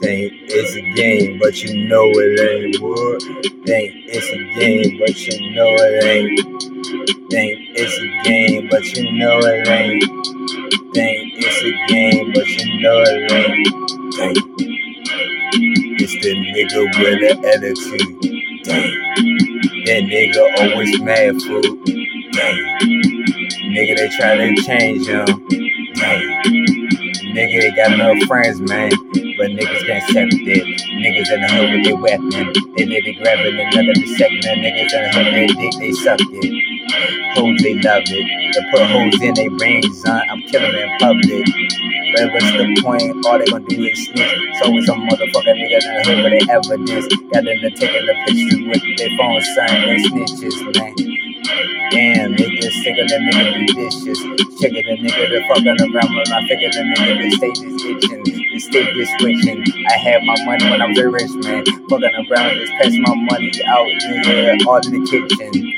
Think it's a game, but you know it ain't what. Think it's a game, but you know it ain't. Think it's a game, but you know it ain't. Think it's a game, but you know it ain't. Think it's the nigga with the attitude. Dang. That nigga always mad fool. Dang. Nigga, they try to change him. Dang. Nigga, they got enough friends, man. But niggas can't accept it. Niggas in the hood with their weapon. They may be grabbing another second. And niggas in the hood, they dick, they suck it. Hoes, they love it. They put hoes in their brains, son. I'm killing in public. But what's the point? All they gonna do is snitch. It's always some motherfucker nigga in the hood with their evidence. Got them to taking the pictures with their phone, son. They snitches, man. Damn, niggas sicker than nigga be vicious. Checking the nigga that fucking around with my figure the nigga that stay just itching. They stay just wishing. I had my money when I was a rich man. Fucking around, just pass my money out, nigga, all in the kitchen.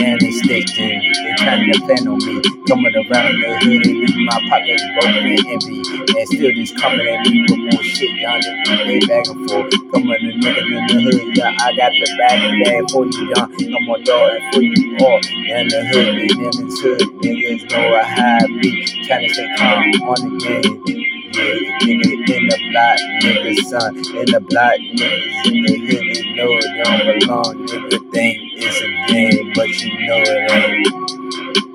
Damn, they stitching. They trying to plan on me. Coming around the hood, they leave my pockets broken and empty. And still just coming at me with more shit, y'all. They, they back and forth. Coming the nigga in the hood, yeah. I got the bag and bag for you, y'all. Come on, dog, and for you all. In the hood, they in this hood. Niggas know I be. Trying to stay calm on the game. Yeah, nigga in the block, nigga son, in the block, niggas in the hood, they know they don't belong, nigga think it's a game, but you know it ain't.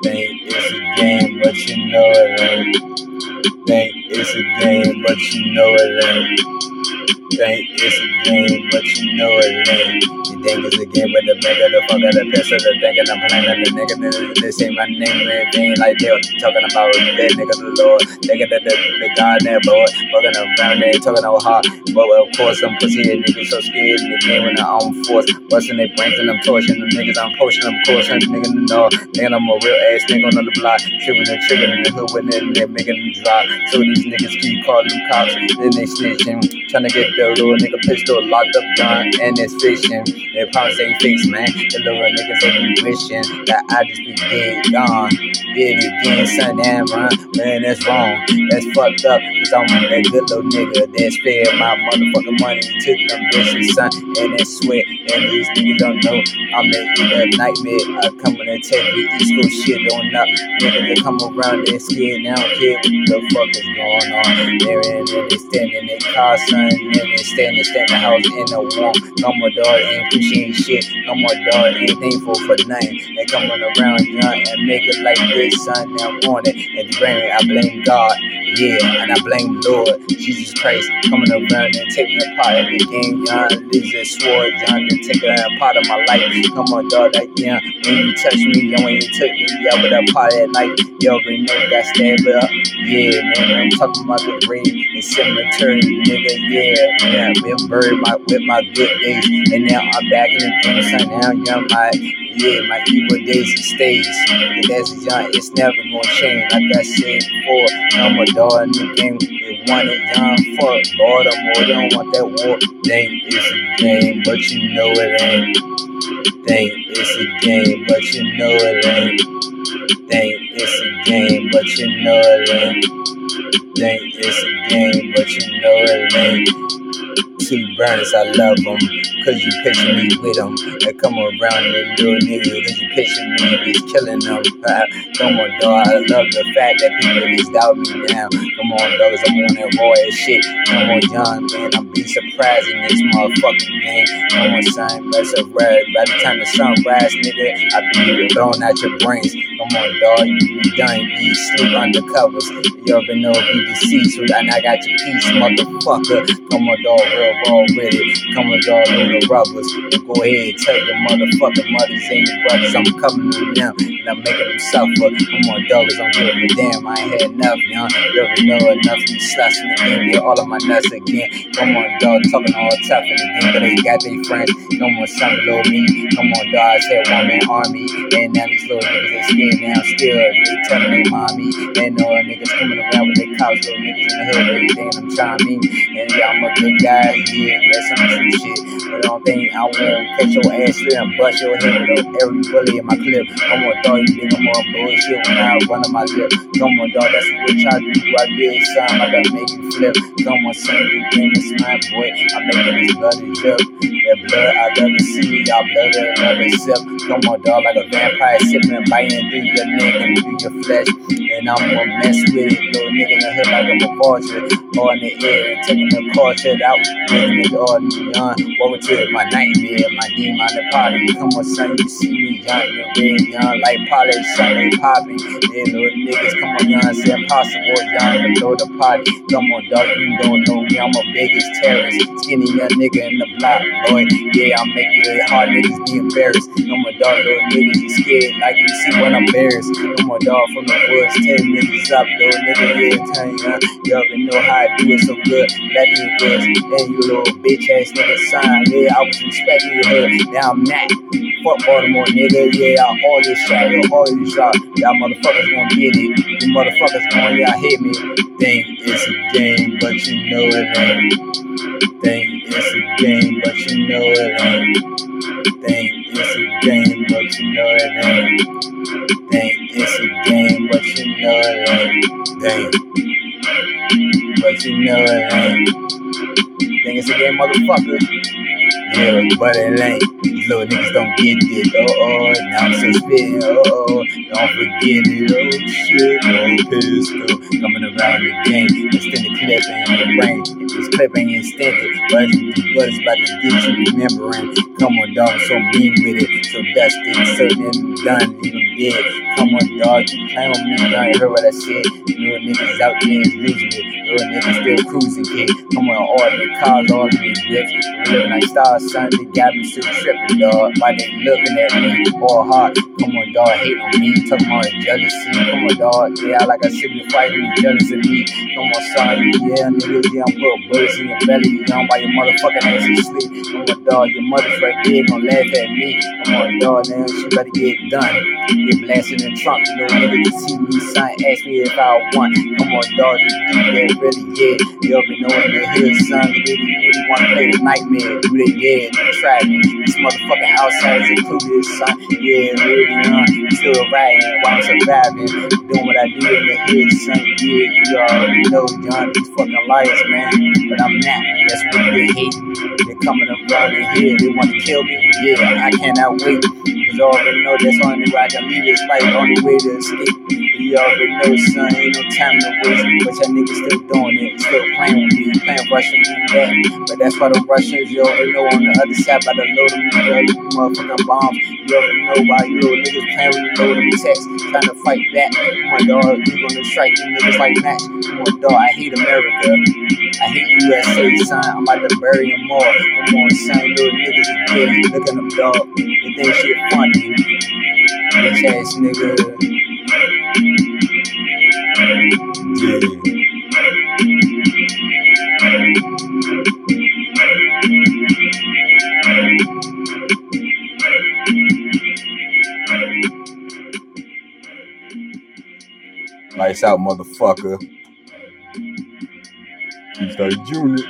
Think it's a game, but you know it ain't. Think it's a game, but you know it ain't. Think it's a game, but you know it ain't. You think it's a game, but the bank of the fuck of the pistol, the thinking I'm playing the nigga, this ain't my name, man. They ain't like they was talking about that nigga, the Lord, nigga, the, the, the God, that boy, fucking around there, talking all hard. But of course, some pussy niggas so scared, and they came with their own force, busting their brains and I'm torching them niggas, I'm poaching them, course, and nigga, the know, nigga, I'm a real ass nigga on the block, shooting the trigger in the hood when they're, they're making them drop. So these niggas keep calling them cops, then they snitching, trying to get the little nigga pistol locked up, gun, and it's fishing. They promise they fix, man. The little niggas they be wishing that I just be dead, gone. Did it again, son, damn, man. Man, that's wrong. That's fucked up. Cause I'm that good little nigga that spared my motherfucking money to them bitches, son. And it's sweat. And these niggas don't know I'm the either nightmare. I come in and take Coast shit on up. Niggas they come around, they scared now, kid. What the fuck is going on? They're in there, they stand in car, son. And they stand, they stand the house in the warm. Come on, dog, ain't appreciating shit. Come on, dog, ain't thankful for nothing. They coming around young and make it like this, son. Now on it. And granted, I blame God. Yeah, and I blame the Lord Jesus Christ coming around and taking a part of the game, John. Jesus swore, John, to take a part of my life. Come on, dog, like, yeah, when you touch me, yeah, when you took me, yeah, with a part of that life, you already know got stabbed up. Yeah, man, I'm talking about the grave and cemetery, nigga, yeah, yeah, been buried my, with my good days, and now I'm back in the game, son, now, yeah, my, yeah, my evil days and stays. And that's young, it's never gonna change. Like I said before, I'm a dog in the game. They want it young, fuck Baltimore. They don't want that war. Think it's a game, but you know it ain't. Think it's a game, but you know it ain't. Think it's a game, but you know it ain't. Think it's a game, but you know it ain't. Two burners, I love them. Cause you picture me with them. They come around and little nigga. Cause you picture me just killing them. come on, dog. I love the fact that people just doubt me now. Come on, dog. I'm on that ass shit. Come on, young man. I'm be surprised in this motherfucking game. Come on, son. That's a red. By the time the sun rise, nigga, I be blowing out your brains. Come on, dog. You be done. You sleep under covers. You ever know be deceased. And I got your piece, motherfucker. Come on, dog. Raw with it. Come on, dog. The rubbers. Go ahead. Tell your motherfucking mothers and your brothers I'm coming to them. And I'm making them suffer. Come on, doggers. I'm giving a damn. I ain't had enough, young. You ever know enough these sluts the game. Get all of my nuts again. Come on, dog. Talking all tough in the. But they got their friends. Come on, son, little me. Come on, dog. I said one man army. And now these little niggas they scared now still. They telling they mommy. And all niggas coming around with their cops, little niggas in the hood, everything I'm trying to. And yeah, I'm a good guy, yeah, that's some true shit. But I don't think I won't catch your ass here and bust your head with every bullet in my clip. Come on, dog, you I'm on bullshit when I run on my lip. Come on, dog, that's what to do. I did something, I gotta make you flip. Come on, son, you think it's my boy. I'm making this bloody drip. That blood, I love to see y'all blood in another sip. Come on, dog, like a vampire sipping, biting through your neck and through your flesh. And I'm gonna mess with it, little nigga in the hood like I'm a vulture. Or in the air, taking the culture out. Getting it all young. Welcome to my nightmare, my demon the party. Come on, son, you see me young and red, young like polish, they popping. Yeah, little niggas, come on, young, say impossible, young to blow the party. Come on, dog, you don't know me, I'm a biggest terrorist. Skinny young nigga in the block, boy. Yeah, I'm making it hard niggas be embarrassed. I'm a dog, little niggas be scared like you see when I'm embarrassed. I'm a dog from the woods, ten niggas up, little nigga, tell you, huh? You already know how I do it so good. Let me guess, and you little bitch ass nigga sign. Yeah, I was respecting your hood, now I'm not. Fuck Baltimore, nigga. Yeah, I always shot, yo, always shot. Y'all motherfuckers gonna get it. You motherfuckers gonna, yeah, hit me. Think it's a game, but you know it ain't. Think it's a game, but you know it ain't. Think it's a game, but you know it ain't. Think it's a game, but you know it ain't. Think, but you know it ain't. Think it's a game, motherfucker. Yeah, but it ain't. Little niggas don't get it. Oh, oh, now I'm so spitting. Oh, oh, don't forget it. Oh, shit, no pistol. Coming around the game. Extended clip in the brain. If this clip ain't extended, but it's about to get you remembering. Come on, dog, so mean with it. So dusted, so then done, even dead. Come on, dog, you playing with me, dog. You heard what I said. Little niggas out there is losing it. Little niggas still cruising, kid. Come on, cars, all the whips. We living like stars, son. They got me still tripping, dog. Why they looking at me all hard? Come on, dog, hate on me. Talking about jealousy. Come on, dog. Yeah, like I said, you fighting me, jealous of me. Come on, son. Yeah, niggas, yeah, I'm putting bullets in your belly. You know, by your motherfucking ass asleep. Come on, dog. Your mother's right there gonna laugh at me. Come on, dog, man. She better get done. Get blasted in the trunk. You know, nigga, you see me, son. Ask me if I want. Come on, dog. Do that really, yeah. You already know in the hood, son. They really, really wanna play the nightmare. Do they? They try me. This motherfucking outside is included, son. Yeah, really, uh, still riding while I'm surviving. Doing what I do in the hood, son. Yeah, you already know, John. These fucking liars, man. But I'm not. That's what they hate. They're coming around here. They want to kill me. Yeah, I cannot wait. I already know that's the way I can leave this life. Only way to escape. You already know, son. Ain't no time to waste. But y'all niggas still doing it. Still playing with me. Playing Russian me roulette. But that's why the Russians, you already know on the other side by the load of me, motherfucking bombs. You already know why you little niggas playing with you load them text, trying to fight back. On, dog, you gonna strike you niggas like. Come on, dog, I hate America. Hate USA, son. I'm about to bury them all. Come on, son, little niggas are dead. Look at them, dog. They think shit funny. Bitch ass nigga. Yeah. Lights out, motherfucker. до июля.